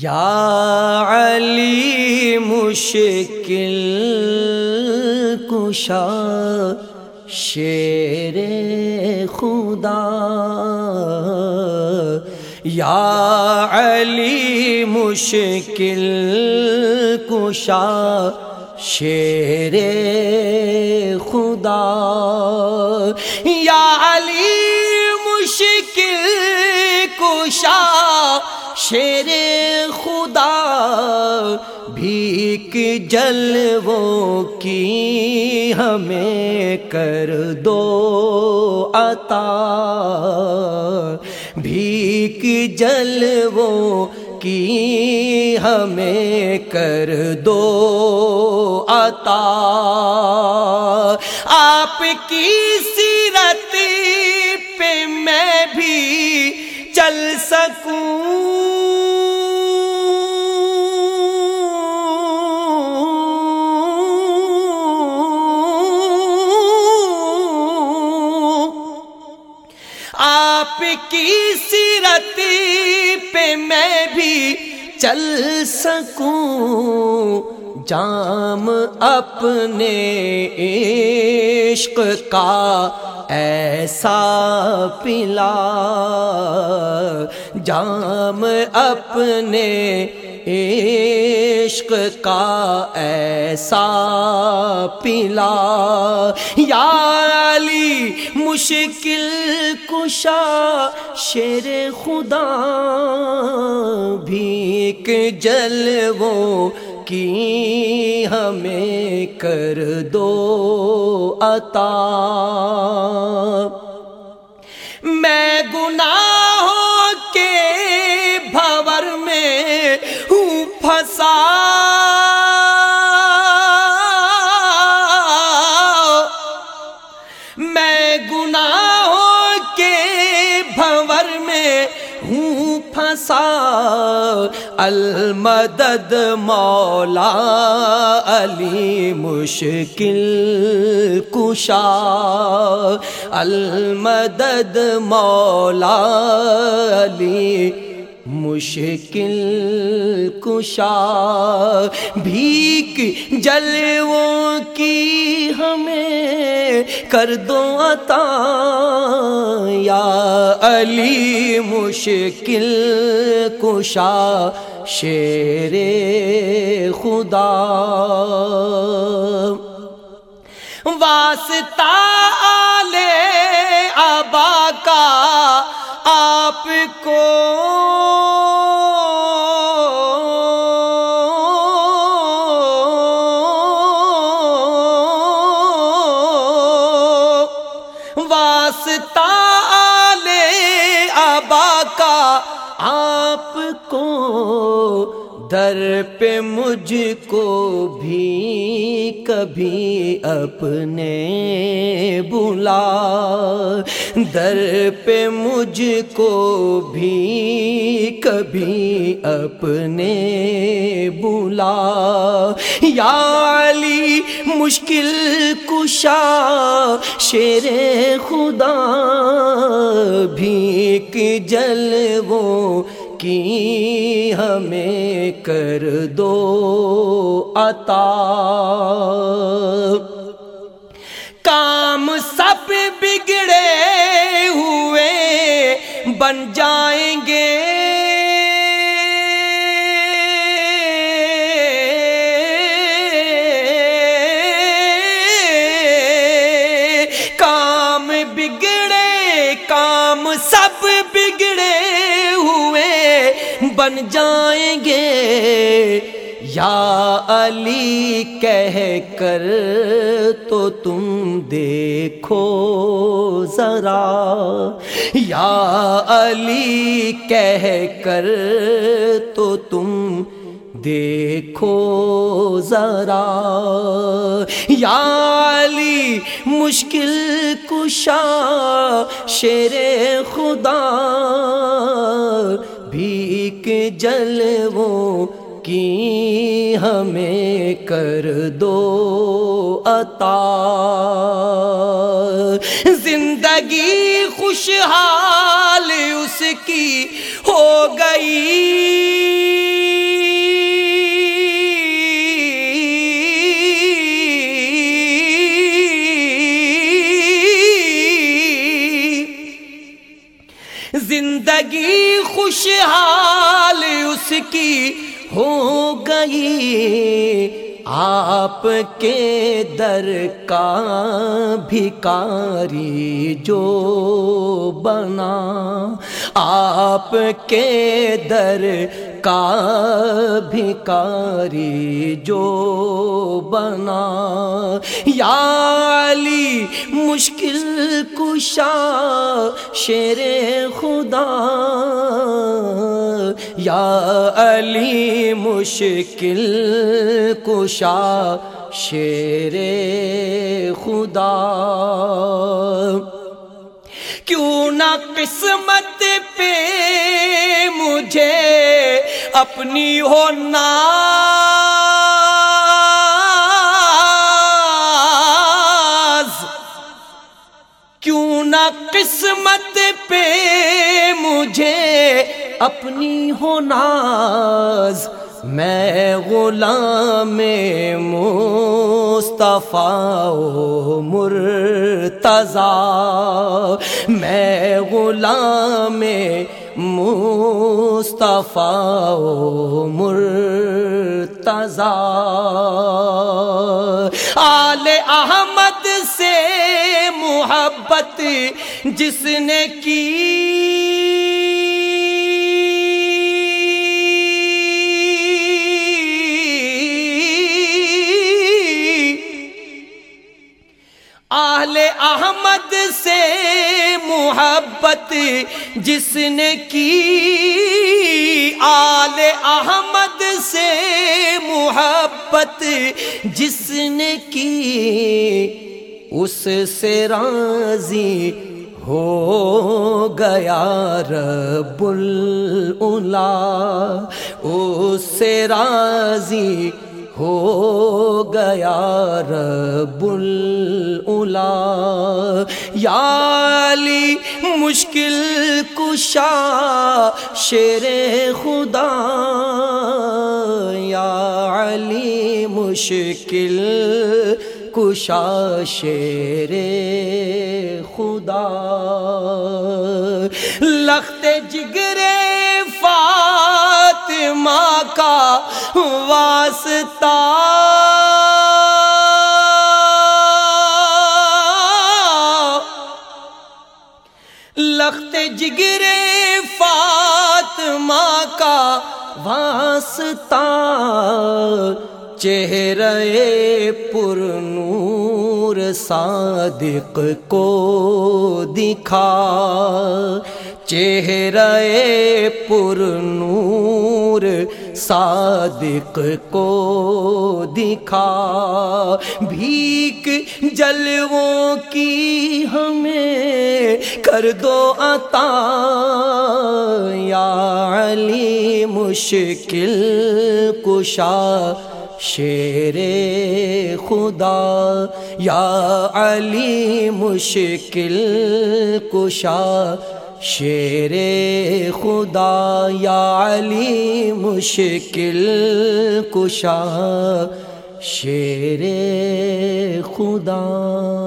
یا علی مشکل کشا شیر خدا یا علی مشکل کشا شیر خدا یا بھیک جلووں کی ہمیں کر دو عطا۔ بھیک جلووں کی ہمیں کر دو عطا۔ کی سیرت پہ میں بھی چل سکوں۔ جام اپنے عشق کا ایسا پلا۔ جام اپنے عشق کا ایسا پلا۔ یا علی، مشکل کشا، شیر خدا بھی جلووں کی ہمیں کر دو عطا۔ میں گناہوں سا المدد مولا علی مشکل کشا۔ المدد مولا علی مشکل کشا، بھیک جلووں کی ہمیں کر دو عطا۔ یا علی، مشکل کشا، شیر خدا۔ واسطہ واسطہ آلے آبا کا آپ کو در پہ مجھ کو بھی کبھی اپنے بلا در پہ مجھ کو بھی کبھی اپنے بلا یا علی مشکل کشا شیر خدا بھی جلووں کی ہمیں کر دو عطا۔ کام سب بگڑے ہوئے بن جائیں گے۔ کام بگڑے، کام سب بگڑے۔ بن جائیں گے۔ یا علی کہہ کر تو تم دیکھو ذرا۔ یا علی کہہ کر تو تم دیکھو ذرا۔ یا علی مشکل کشا شیر خدا۔ بھیک جلووں کی ہمیں کر دو عطا۔ زندگی خوشحال اس کی ہو گئی۔ زندگی خوشحال اس کی ہو گئی آپ کے در کا بھکاری جو بنا آپ کے در کا بھکاری جو بنا۔ یا علی، مشکل کشا، شیر خدا۔ یا علی، مشکل کشا، شیر خدا۔ کیوں نہ قسمت پہ مجھے اپنی ہونا کیوں نہ قسمت پہ مجھے اپنی ہو ناز میں غلام مصطفیٰ مرتضی، میں غلام مصطفیٰ مرتضی۔ آل احمد سے محبت جس نے کی محبت جس نے کی، آل احمد سے محبت جس نے کی، اس سے راضی ہو گیا رب الا اس سے راضی ہو گیا رب الا یا علی، مشکل کشا، شیر خدا۔ یا علی، مشکل کشا، شیر خدا۔ لخت جگرے واسطہ۔ لخت جگر فاطمہ کا واسطہ۔ چہرے پر نور صادق کو دکھا۔ چہرے پر نور صادق کو دکھا، بھیک جلووں کی ہمیں کر دو عطا۔ یا علی مشکل کشا، شیر خدا۔ یا علی مشکل کشا شیر خدا یا علی مشکل کشا شیر خدا